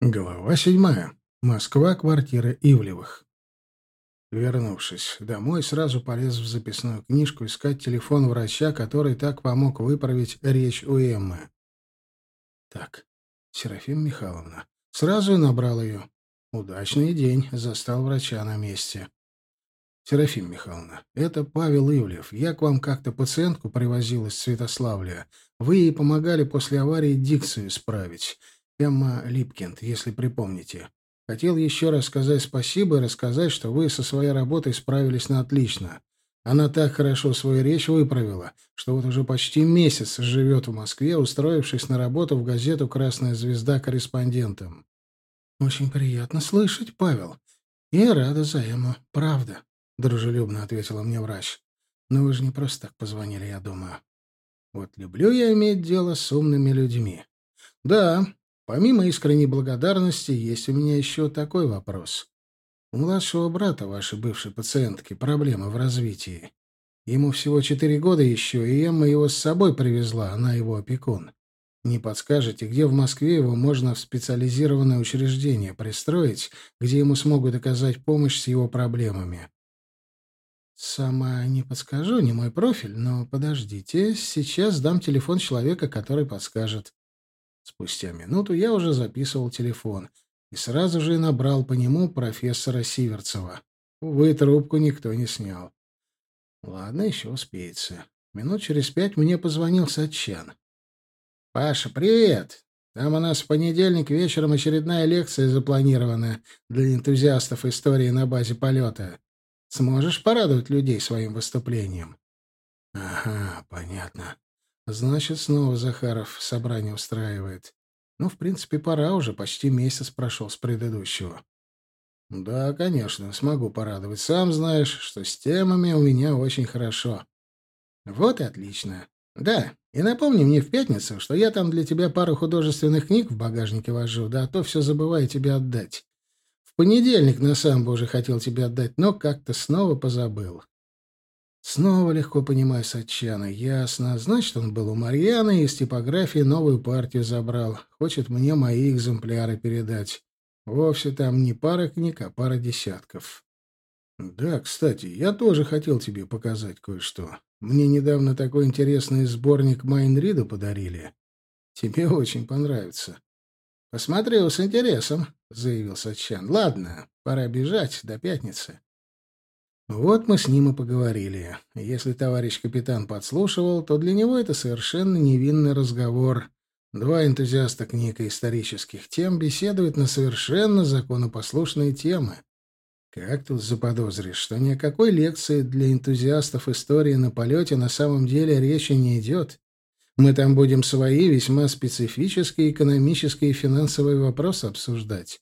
Глава седьмая. Москва, квартира Ивлевых. Вернувшись домой, сразу полез в записную книжку искать телефон врача, который так помог выправить речь у Эммы. Так, Серафим Михайловна. Сразу и набрал ее. Удачный день, застал врача на месте. Серафим Михайловна, это Павел Ивлев. Я к вам как-то пациентку привозил из Святославля. Вы ей помогали после аварии дикцию исправить. Эмма Липкинд, если припомните. Хотел еще раз сказать спасибо и рассказать, что вы со своей работой справились на отлично. Она так хорошо свою речь выправила, что вот уже почти месяц живет в Москве, устроившись на работу в газету «Красная звезда» корреспондентом. «Очень приятно слышать, Павел. Я рада за Эмму, правда», — дружелюбно ответила мне врач. «Но вы же не просто так позвонили, я думаю. Вот люблю я иметь дело с умными людьми. Да, Помимо искренней благодарности, есть у меня еще такой вопрос. У младшего брата вашей бывшей пациентки проблемы в развитии. Ему всего четыре года еще, и Эмма его с собой привезла, она его опекун. Не подскажете, где в Москве его можно в специализированное учреждение пристроить, где ему смогут оказать помощь с его проблемами? Сама не подскажу, не мой профиль, но подождите, сейчас дам телефон человека, который подскажет. Спустя минуту я уже записывал телефон и сразу же набрал по нему профессора Сиверцева. Увы, трубку никто не снял. Ладно, еще успеется. Минут через пять мне позвонил Сатчан. «Паша, привет! Там у нас в понедельник вечером очередная лекция запланирована для энтузиастов истории на базе полета. Сможешь порадовать людей своим выступлением?» «Ага, понятно. Значит, снова Захаров собрание устраивает. Ну, в принципе, пора уже, почти месяц прошел с предыдущего. Да, конечно, смогу порадовать. Сам знаешь, что с темами у меня очень хорошо. Вот и отлично. Да, и напомни мне в пятницу, что я там для тебя пару художественных книг в багажнике вожу, да а то все забываю тебе отдать. В понедельник на сам бы уже хотел тебе отдать, но как-то снова позабыл. Снова легко понимаю Сатчана. Ясно. Значит, он был у Марьяны и из типографии новую партию забрал. Хочет мне мои экземпляры передать. Вовсе там не пара книг, а пара десятков. Да, кстати, я тоже хотел тебе показать кое-что. Мне недавно такой интересный сборник Майнрида подарили. Тебе очень понравится. Посмотрел с интересом, заявил Сатчан. Ладно, пора бежать до пятницы. Вот мы с ним и поговорили. Если товарищ капитан подслушивал, то для него это совершенно невинный разговор. Два энтузиаста книг и исторических тем беседуют на совершенно законопослушные темы. Как тут заподозришь, что ни о какой лекции для энтузиастов истории на полете на самом деле речи не идет? Мы там будем свои весьма специфические экономические и финансовые вопросы обсуждать.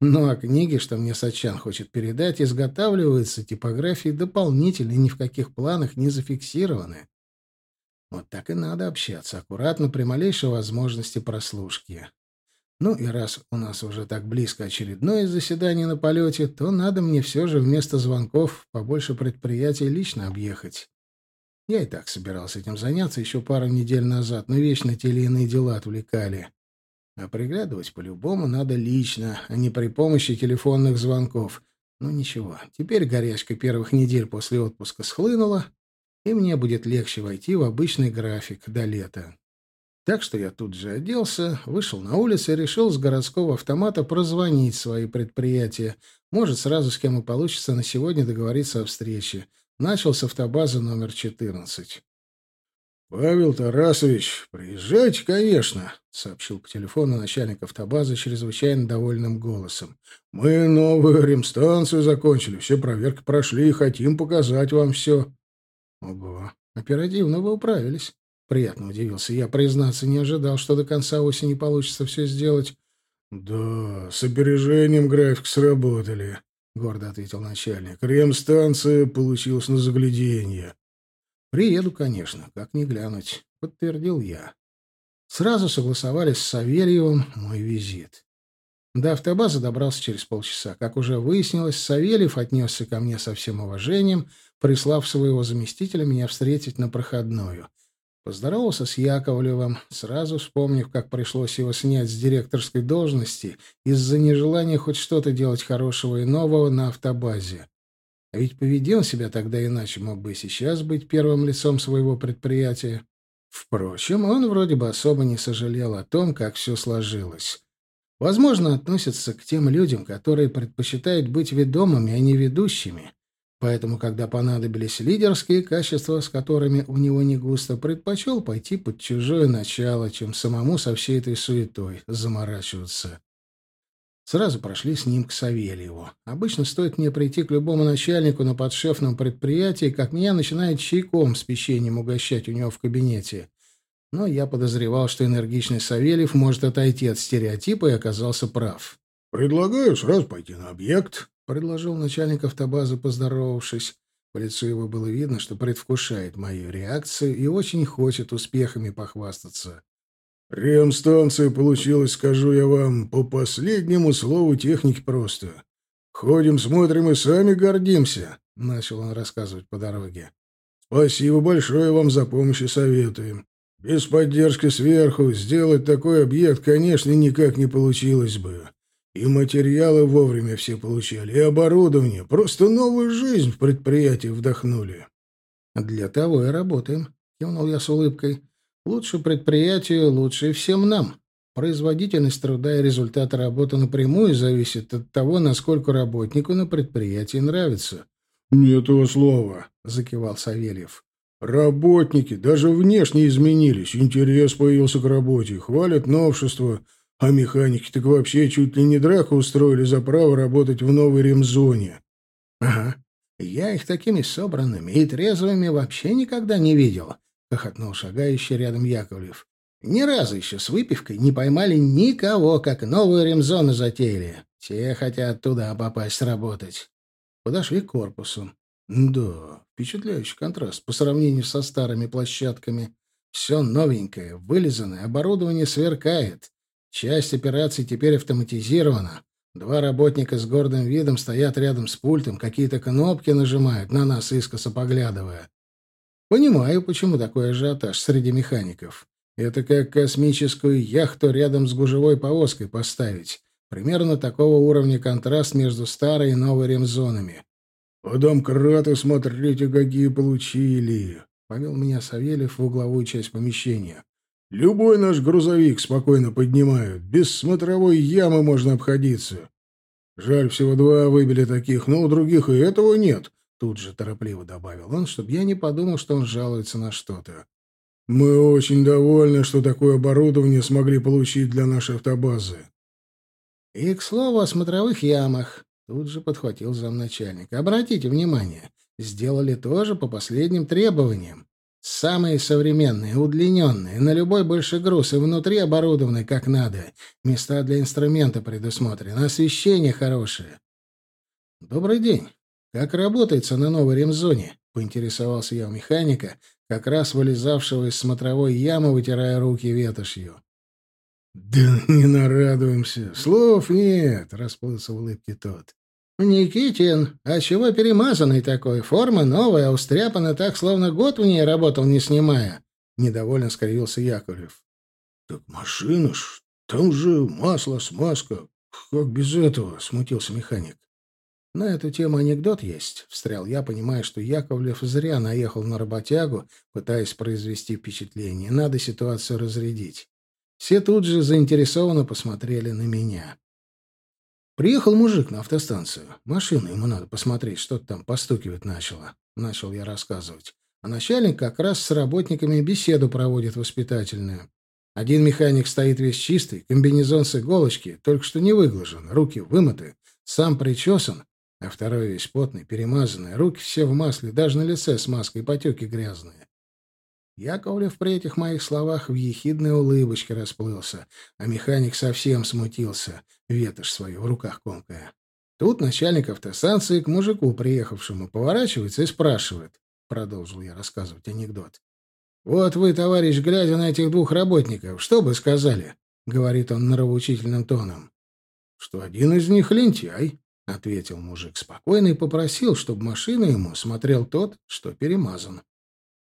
Ну а книги, что мне Сачан хочет передать, изготавливаются типографией дополнительно ни в каких планах не зафиксированы. Вот так и надо общаться, аккуратно, при малейшей возможности прослушки. Ну и раз у нас уже так близко очередное заседание на полете, то надо мне все же вместо звонков побольше предприятий лично объехать. Я и так собирался этим заняться еще пару недель назад, но вечно те или иные дела отвлекали. А приглядывать по-любому надо лично, а не при помощи телефонных звонков. Ну ничего, теперь горячка первых недель после отпуска схлынула, и мне будет легче войти в обычный график до лета. Так что я тут же оделся, вышел на улицу и решил с городского автомата прозвонить свои предприятия. Может, сразу с кем и получится на сегодня договориться о встрече. Начал с автобазы номер 14. «Павел Тарасович, приезжайте, конечно», — сообщил по телефону начальник автобазы чрезвычайно довольным голосом. «Мы новую ремстанцию закончили, все проверки прошли и хотим показать вам все». «Ого, оперативно вы управились». Приятно удивился я. Признаться, не ожидал, что до конца осени получится все сделать. «Да, с опережением график сработали», — гордо ответил начальник. «Ремстанция получилась на загляденье». «Приеду, конечно, как не глянуть», — подтвердил я. Сразу согласовали с Савельевым мой визит. До автобазы добрался через полчаса. Как уже выяснилось, Савельев отнесся ко мне со всем уважением, прислав своего заместителя меня встретить на проходную. Поздоровался с Яковлевым, сразу вспомнив, как пришлось его снять с директорской должности из-за нежелания хоть что-то делать хорошего и нового на автобазе. А ведь поведел себя тогда иначе, мог бы и сейчас быть первым лицом своего предприятия. Впрочем, он вроде бы особо не сожалел о том, как все сложилось. Возможно, относится к тем людям, которые предпочитают быть ведомыми, а не ведущими, Поэтому, когда понадобились лидерские качества, с которыми у него не густо, предпочел пойти под чужое начало, чем самому со всей этой суетой заморачиваться. Сразу прошли с ним к Савельеву. Обычно стоит мне прийти к любому начальнику на подшефном предприятии, как меня начинает чайком с печеньем угощать у него в кабинете. Но я подозревал, что энергичный Савельев может отойти от стереотипа и оказался прав. «Предлагаю сразу пойти на объект», предложил начальник автобазы, поздоровавшись. По лицу его было видно, что предвкушает мою реакцию и очень хочет успехами похвастаться. «Ремстанция получилась, скажу я вам, по последнему слову техники просто. Ходим, смотрим и сами гордимся», — начал он рассказывать по дороге. «Спасибо большое вам за помощь и советы. Без поддержки сверху сделать такой объект, конечно, никак не получилось бы. И материалы вовремя все получали, и оборудование. Просто новую жизнь в предприятии вдохнули. «Для того и работаем», — кивнул я с улыбкой. «Лучше предприятию, лучше и всем нам. Производительность труда и результат работы напрямую зависят от того, насколько работнику на предприятии нравится». «Не этого слова», — закивал Савельев. «Работники даже внешне изменились, интерес появился к работе, хвалят новшества». А механики так вообще чуть ли не драку устроили за право работать в новой ремзоне. — Ага. Я их такими собранными и трезвыми вообще никогда не видел, — хохотнул шагающий рядом Яковлев. — Ни разу еще с выпивкой не поймали никого, как новую ремзону затеяли. Все хотят туда попасть работать. Подошли к корпусу. Да, впечатляющий контраст по сравнению со старыми площадками. Все новенькое, вылизанное, оборудование сверкает. Часть операций теперь автоматизирована. Два работника с гордым видом стоят рядом с пультом, какие-то кнопки нажимают, на нас искоса поглядывая. Понимаю, почему такой ажиотаж среди механиков. Это как космическую яхту рядом с гужевой повозкой поставить. Примерно такого уровня контраст между старой и новой ремзонами. «А домкраты, смотрите, какие получили!» — повел меня Савельев в угловую часть помещения. Любой наш грузовик спокойно поднимают. Без смотровой ямы можно обходиться. Жаль, всего два выбили таких, но у других и этого нет. Тут же торопливо добавил он, чтобы я не подумал, что он жалуется на что-то. Мы очень довольны, что такое оборудование смогли получить для нашей автобазы. И, к слову, о смотровых ямах. Тут же подхватил замначальник. Обратите внимание, сделали тоже по последним требованиям. Самые современные, удлиненные, на любой большой груз и внутри оборудованы как надо. Места для инструмента предусмотрены, освещение хорошее. «Добрый день. Как работается на новой ремзоне?» — поинтересовался я у механика, как раз вылезавшего из смотровой ямы, вытирая руки ветошью. «Да не нарадуемся. Слов нет», — расплылся в улыбке тот. «Никитин, а чего перемазанный такой? Форма новая, устряпана так, словно год в ней работал, не снимая». Недовольно скривился Яковлев. «Так машина ж, там же масло, смазка. Как без этого?» — смутился механик. «На эту тему анекдот есть», — встрял я, понимая, что Яковлев зря наехал на работягу, пытаясь произвести впечатление. Надо ситуацию разрядить. Все тут же заинтересованно посмотрели на меня. Приехал мужик на автостанцию. Машину ему надо посмотреть, что-то там постукивать начало. Начал я рассказывать. А начальник как раз с работниками беседу проводит воспитательную. Один механик стоит весь чистый, комбинезон с иголочки, только что не выглажен, руки вымыты, сам причесан, а второй весь потный, перемазанный, руки все в масле, даже на лице с маской потеки грязные. Яковлев при этих моих словах в ехидной улыбочке расплылся, а механик совсем смутился, ветошь свою в руках комкая. Тут начальник автостанции к мужику, приехавшему, поворачивается и спрашивает. Продолжил я рассказывать анекдот. «Вот вы, товарищ, глядя на этих двух работников, что бы сказали?» — говорит он нравоучительным тоном. «Что один из них лентяй», — ответил мужик спокойно и попросил, чтобы машину ему смотрел тот, что перемазан.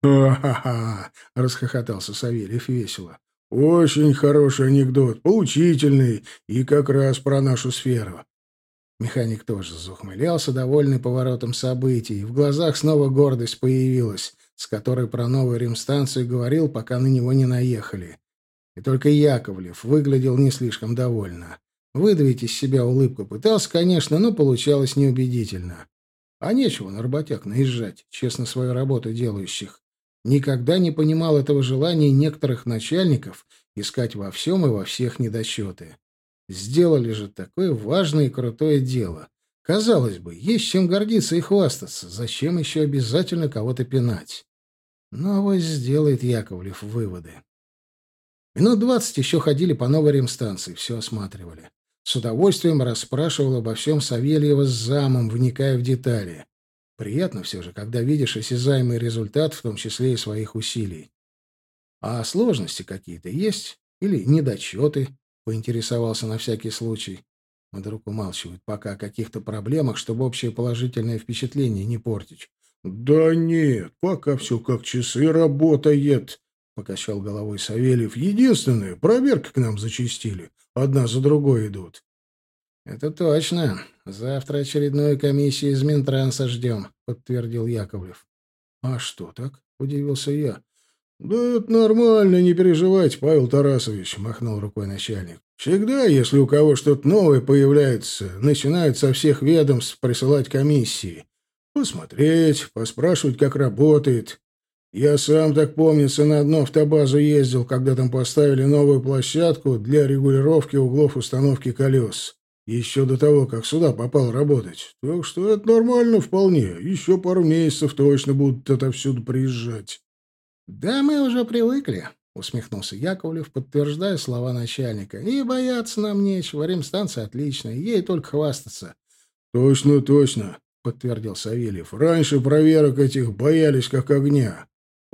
«Ха-ха-ха!» — расхохотался Савельев весело. «Очень хороший анекдот, поучительный и как раз про нашу сферу». Механик тоже захмылялся, довольный поворотом событий. В глазах снова гордость появилась, с которой про новую ремстанцию говорил, пока на него не наехали. И только Яковлев выглядел не слишком довольно. Выдавить из себя улыбку пытался, конечно, но получалось неубедительно. А нечего на работяг наезжать, честно свою работу делающих. Никогда не понимал этого желания некоторых начальников искать во всем и во всех недочеты. Сделали же такое важное и крутое дело. Казалось бы, есть чем гордиться и хвастаться. Зачем еще обязательно кого-то пинать? Но вот сделает Яковлев выводы. Минут двадцать еще ходили по новой ремстанции, все осматривали. С удовольствием расспрашивал обо всем Савельева с замом, вникая в детали. Приятно все же, когда видишь осязаемый результат, в том числе и своих усилий. А сложности какие-то есть? Или недочеты? Поинтересовался на всякий случай. Вдруг умалчивает пока о каких-то проблемах, чтобы общее положительное впечатление не портить. «Да нет, пока все как часы работает», — покачал головой Савельев. «Единственное, проверки к нам зачистили. Одна за другой идут». «Это точно. Завтра очередную комиссию из Минтранса ждем», — подтвердил Яковлев. «А что так?» — удивился я. «Да это нормально, не переживайте, Павел Тарасович», — махнул рукой начальник. «Всегда, если у кого что-то новое появляется, начинают со всех ведомств присылать комиссии. Посмотреть, поспрашивать, как работает. Я сам, так помнится, на одну автобазу ездил, когда там поставили новую площадку для регулировки углов установки колес. Еще до того, как сюда попал работать. Так что это нормально вполне. Еще пару месяцев точно будут отовсюду приезжать. — Да мы уже привыкли, — усмехнулся Яковлев, подтверждая слова начальника. — И бояться нам нечего. Ремстанция отличная. Ей только хвастаться. — Точно, точно, — подтвердил Савельев. — Раньше проверок этих боялись как огня.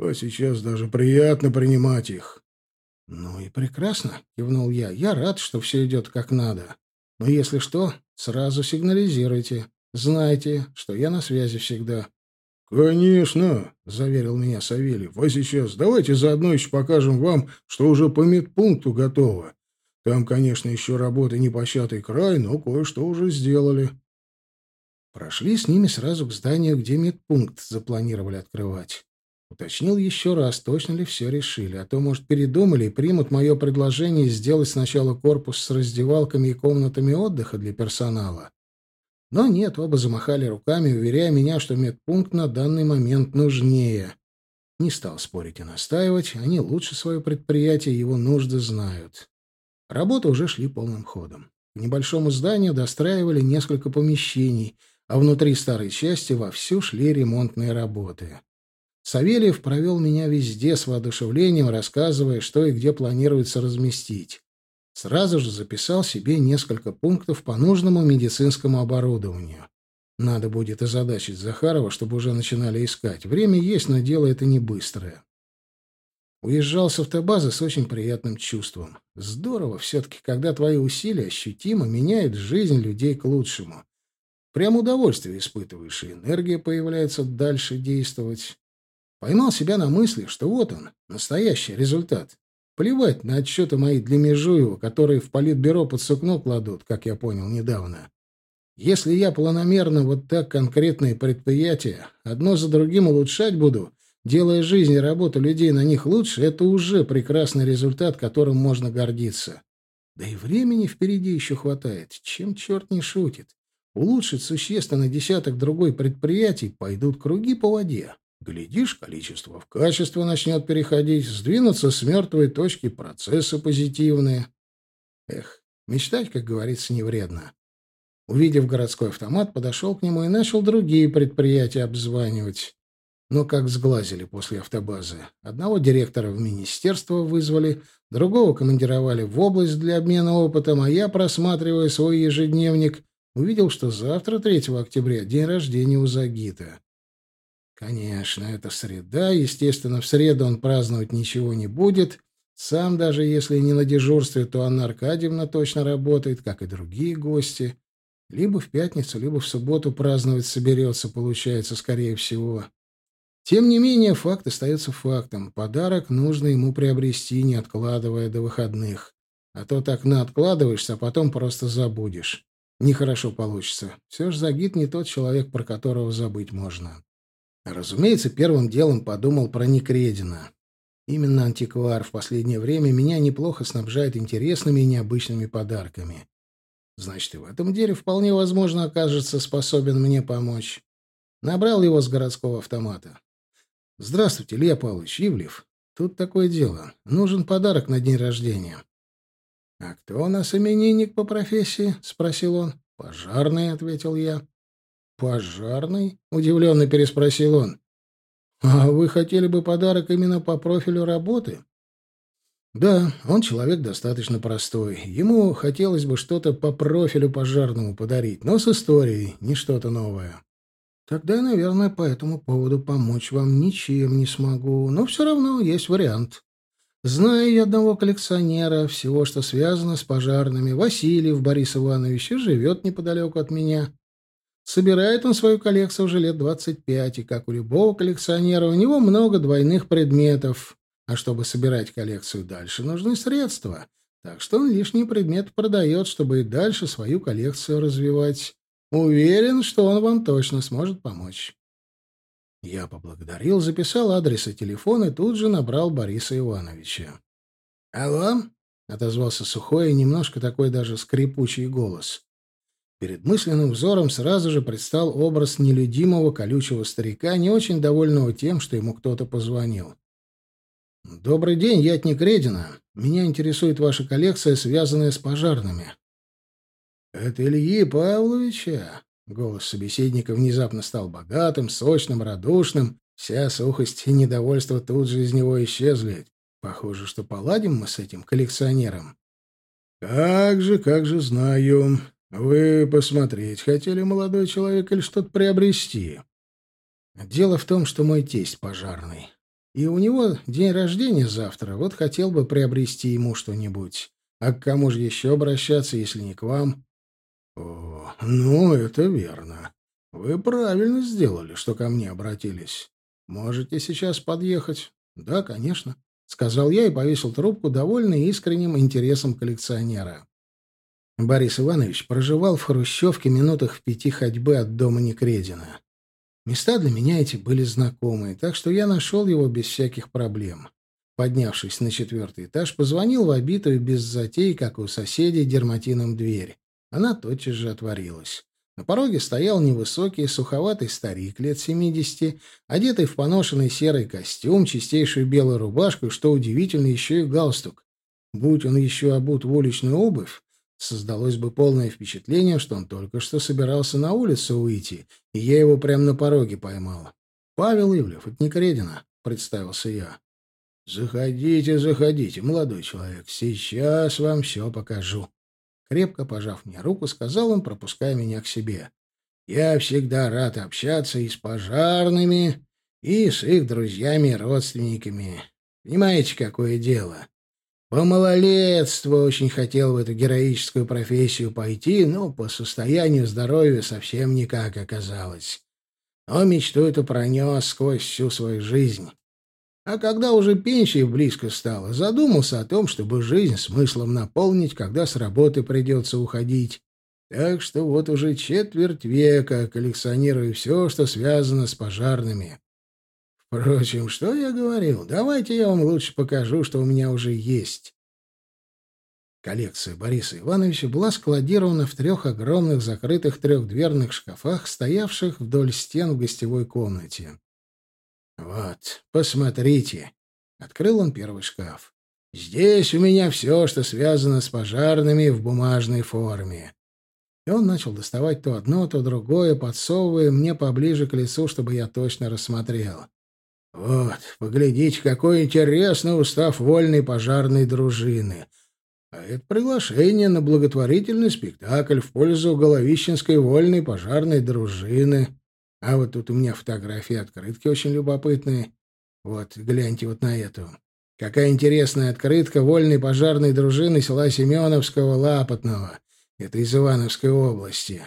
А сейчас даже приятно принимать их. — Ну и прекрасно, — кивнул я. — Я рад, что все идет как надо. Но если что, сразу сигнализируйте. Знайте, что я на связи всегда. — Конечно, — заверил меня Савельев. — А сейчас давайте заодно еще покажем вам, что уже по медпункту готово. Там, конечно, еще работы не початый край, но кое-что уже сделали. Прошли с ними сразу к зданию, где медпункт запланировали открывать. Уточнил еще раз, точно ли все решили, а то, может, передумали и примут мое предложение сделать сначала корпус с раздевалками и комнатами отдыха для персонала. Но нет, оба замахали руками, уверяя меня, что медпункт на данный момент нужнее. Не стал спорить и настаивать, они лучше свое предприятие его нужды знают. Работы уже шли полным ходом. К небольшому зданию достраивали несколько помещений, а внутри старой части вовсю шли ремонтные работы. Савельев провел меня везде с воодушевлением, рассказывая, что и где планируется разместить. Сразу же записал себе несколько пунктов по нужному медицинскому оборудованию. Надо будет озадачить Захарова, чтобы уже начинали искать. Время есть, но дело это не быстрое. Уезжал с автобазы с очень приятным чувством. Здорово все-таки, когда твои усилия ощутимо меняют жизнь людей к лучшему. Прям удовольствие испытываешь, и энергия появляется дальше действовать. Поймал себя на мысли, что вот он, настоящий результат. Плевать на отчеты мои для Межуева, которые в политбюро под сукно кладут, как я понял недавно. Если я планомерно вот так конкретные предприятия одно за другим улучшать буду, делая жизнь и работу людей на них лучше, это уже прекрасный результат, которым можно гордиться. Да и времени впереди еще хватает, чем черт не шутит. Улучшить существенно десяток другой предприятий, пойдут круги по воде. Глядишь, количество в качество начнет переходить, сдвинуться с мертвой точки процессы позитивные. Эх, мечтать, как говорится, не вредно. Увидев городской автомат, подошел к нему и начал другие предприятия обзванивать. Но как сглазили после автобазы. Одного директора в министерство вызвали, другого командировали в область для обмена опытом, а я, просматривая свой ежедневник, увидел, что завтра, 3 октября, день рождения у Загита. Конечно, это среда, естественно, в среду он праздновать ничего не будет. Сам даже если не на дежурстве, то Анна Аркадьевна точно работает, как и другие гости. Либо в пятницу, либо в субботу праздновать соберется, получается, скорее всего. Тем не менее, факт остается фактом. Подарок нужно ему приобрести, не откладывая до выходных. А то так наоткладываешься, а потом просто забудешь. Нехорошо получится. Все же Загид не тот человек, про которого забыть можно. Разумеется, первым делом подумал про Некредина. Именно антиквар в последнее время меня неплохо снабжает интересными и необычными подарками. Значит, и в этом деле вполне возможно окажется способен мне помочь. Набрал его с городского автомата. «Здравствуйте, Илья Павлович, Ивлев. Тут такое дело. Нужен подарок на день рождения». «А кто у нас именинник по профессии?» — спросил он. «Пожарный», — ответил я. «Пожарный?» — удивленно переспросил он. «А вы хотели бы подарок именно по профилю работы?» «Да, он человек достаточно простой. Ему хотелось бы что-то по профилю пожарному подарить, но с историей, не что-то новое. Тогда, наверное, по этому поводу помочь вам ничем не смогу, но все равно есть вариант. Знаю я одного коллекционера, всего, что связано с пожарными. Васильев Борис Иванович живет неподалеку от меня. Собирает он свою коллекцию уже лет двадцать пять, и, как у любого коллекционера, у него много двойных предметов. А чтобы собирать коллекцию дальше, нужны средства. Так что он лишний предмет продает, чтобы и дальше свою коллекцию развивать. Уверен, что он вам точно сможет помочь. Я поблагодарил, записал адрес и телефон и тут же набрал Бориса Ивановича. «Алло?» — отозвался сухой и немножко такой даже скрипучий голос. Перед мысленным взором сразу же предстал образ нелюдимого колючего старика, не очень довольного тем, что ему кто-то позвонил. «Добрый день, я от Некредина. Меня интересует ваша коллекция, связанная с пожарными». «Это Ильи Павловича?» Голос собеседника внезапно стал богатым, сочным, радушным. Вся сухость и недовольство тут же из него исчезли. Похоже, что поладим мы с этим коллекционером. «Как же, как же знаю. Вы посмотреть хотели, молодой человек, или что-то приобрести?» «Дело в том, что мой тесть пожарный. И у него день рождения завтра. Вот хотел бы приобрести ему что-нибудь. А к кому же еще обращаться, если не к вам?» «О, ну, это верно. Вы правильно сделали, что ко мне обратились. Можете сейчас подъехать?» «Да, конечно», — сказал я и повесил трубку, довольный искренним интересом коллекционера. Борис Иванович проживал в Хрущевке минутах в пяти ходьбы от дома Некредина. Места для меня эти были знакомые, так что я нашел его без всяких проблем. Поднявшись на четвертый этаж, позвонил в обитую без затей, как у соседей, дерматином дверь. Она тотчас же отворилась. На пороге стоял невысокий, суховатый старик лет семидесяти, одетый в поношенный серый костюм, чистейшую белую рубашку и, что удивительно, еще и галстук. Будь он еще обут в уличную обувь, создалось бы полное впечатление, что он только что собирался на улицу выйти, и я его прямо на пороге поймал. «Павел Ивлев, от Никредина», — представился я. «Заходите, заходите, молодой человек, сейчас вам все покажу», Крепко пожав мне руку, сказал он, пропуская меня к себе. «Я всегда рад общаться и с пожарными, и с их друзьями и родственниками. Понимаете, какое дело? По малолетству очень хотел в эту героическую профессию пойти, но по состоянию здоровья совсем никак оказалось. Но мечту эту пронес сквозь всю свою жизнь. А когда уже пенсия близко стала, задумался о том, чтобы жизнь смыслом наполнить, когда с работы придется уходить. Так что вот уже четверть века коллекционирую все, что связано с пожарными. Впрочем, что я говорил? Давайте я вам лучше покажу, что у меня уже есть. Коллекция Бориса Ивановича была складирована в трех огромных закрытых трехдверных шкафах, стоявших вдоль стен в гостевой комнате. «Вот, посмотрите!» — открыл он первый шкаф. «Здесь у меня все, что связано с пожарными в бумажной форме». И он начал доставать то одно, то другое, подсовывая мне поближе к лицу, чтобы я точно рассмотрел. «Вот, поглядите, какой интересный устав вольной пожарной дружины!» А это приглашение на благотворительный спектакль в пользу Головищенской вольной пожарной дружины. А вот тут у меня фотографии открытки очень любопытные. Вот, гляньте вот на эту. Какая интересная открытка вольной пожарной дружины села Семеновского Лапотного. Это из Ивановской области.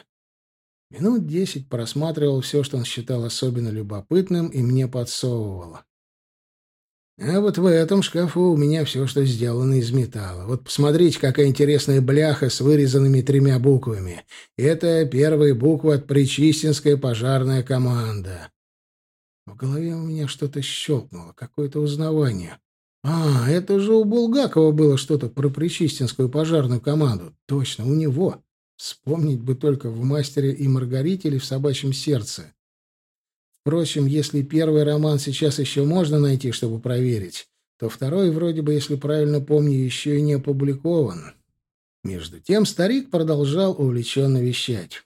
Минут десять просматривал все, что он считал особенно любопытным, и мне подсовывал. А вот в этом шкафу у меня все, что сделано из металла. Вот посмотрите, какая интересная бляха с вырезанными тремя буквами. Это первые буквы от Причистинская пожарная команда. В голове у меня что-то щелкнуло, какое-то узнавание. А, это же у Булгакова было что-то про Причистинскую пожарную команду. Точно, у него. Вспомнить бы только в «Мастере и Маргарите» или в «Собачьем сердце». Впрочем, если первый роман сейчас еще можно найти, чтобы проверить, то второй, вроде бы, если правильно помню, еще и не опубликован. Между тем старик продолжал увлеченно вещать.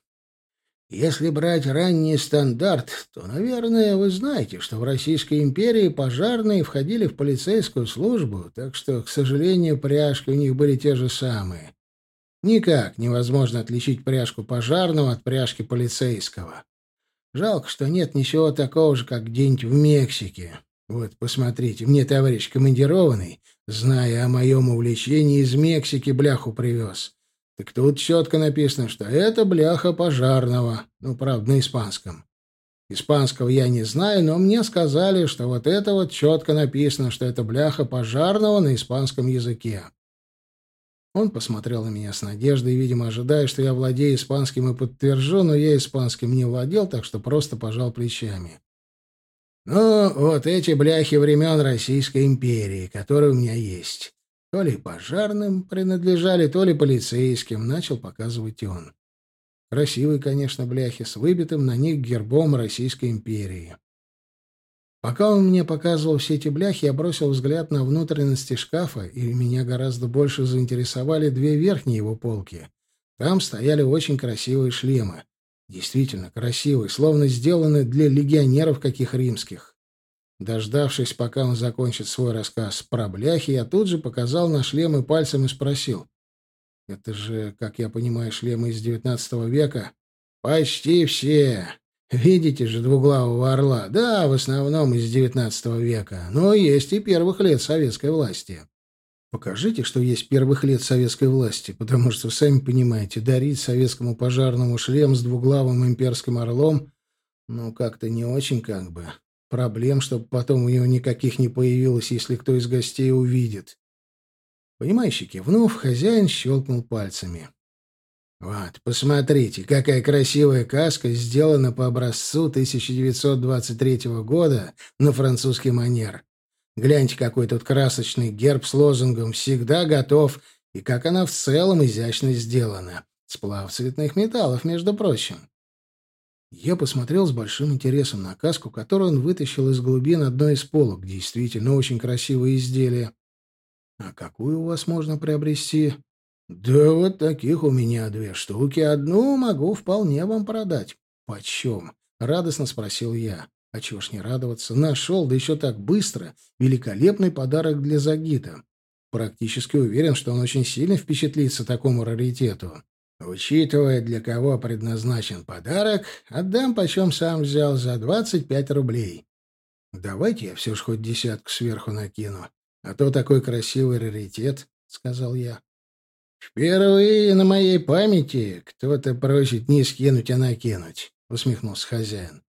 Если брать ранний стандарт, то, наверное, вы знаете, что в Российской империи пожарные входили в полицейскую службу, так что, к сожалению, пряжки у них были те же самые. Никак невозможно отличить пряжку пожарного от пряжки полицейского. Жалко, что нет ничего такого же, как где-нибудь в Мексике. Вот, посмотрите, мне товарищ командированный, зная о моем увлечении, из Мексики бляху привез. Так тут четко написано, что это бляха пожарного. Ну, правда, на испанском. Испанского я не знаю, но мне сказали, что вот это вот четко написано, что это бляха пожарного на испанском языке. Он посмотрел на меня с надеждой, видимо, ожидая, что я владею испанским и подтвержу, но я испанским не владел, так что просто пожал плечами. «Ну, вот эти бляхи времен Российской империи, которые у меня есть. То ли пожарным принадлежали, то ли полицейским», — начал показывать он. Красивые, конечно, бляхи с выбитым на них гербом Российской империи. Пока он мне показывал все эти бляхи, я бросил взгляд на внутренности шкафа, и меня гораздо больше заинтересовали две верхние его полки. Там стояли очень красивые шлемы. Действительно красивые, словно сделаны для легионеров каких римских. Дождавшись, пока он закончит свой рассказ про бляхи, я тут же показал на шлемы пальцем и спросил. «Это же, как я понимаю, шлемы из девятнадцатого века?» «Почти все. Видите же двуглавого орла? Да, в основном из XIX века, но есть и первых лет советской власти. Покажите, что есть первых лет советской власти, потому что, сами понимаете, дарить советскому пожарному шлем с двуглавым имперским орлом, ну, как-то не очень как бы. Проблем, чтобы потом у него никаких не появилось, если кто из гостей увидит. Понимающий кивнув, хозяин щелкнул пальцами. Вот, посмотрите, какая красивая каска сделана по образцу 1923 года на французский манер. Гляньте, какой тут красочный герб с лозунгом «Всегда готов», и как она в целом изящно сделана. Сплав цветных металлов, между прочим. Я посмотрел с большим интересом на каску, которую он вытащил из глубин одной из полок. Действительно, очень красивое изделие. А какую у вас можно приобрести? «Да вот таких у меня две штуки. Одну могу вполне вам продать». «Почем?» — радостно спросил я. А чего ж не радоваться? Нашел, да еще так быстро. Великолепный подарок для Загита. Практически уверен, что он очень сильно впечатлится такому раритету. Учитывая, для кого предназначен подарок, отдам, почем сам взял, за двадцать пять рублей. Давайте я все ж хоть десятку сверху накину. А то такой красивый раритет, — сказал я. «Впервые на моей памяти кто-то просит не скинуть, а накинуть», — усмехнулся хозяин.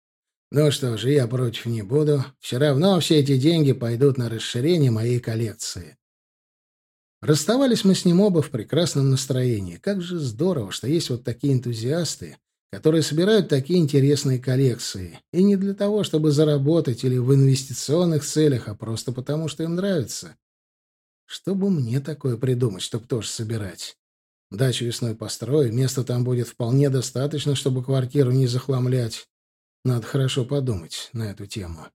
«Ну что же, я против не буду. Все равно все эти деньги пойдут на расширение моей коллекции». Расставались мы с ним оба в прекрасном настроении. Как же здорово, что есть вот такие энтузиасты, которые собирают такие интересные коллекции. И не для того, чтобы заработать или в инвестиционных целях, а просто потому, что им нравится. Чтобы мне такое придумать, чтобы тоже собирать? Дачу весной построю, места там будет вполне достаточно, чтобы квартиру не захламлять. Надо хорошо подумать на эту тему.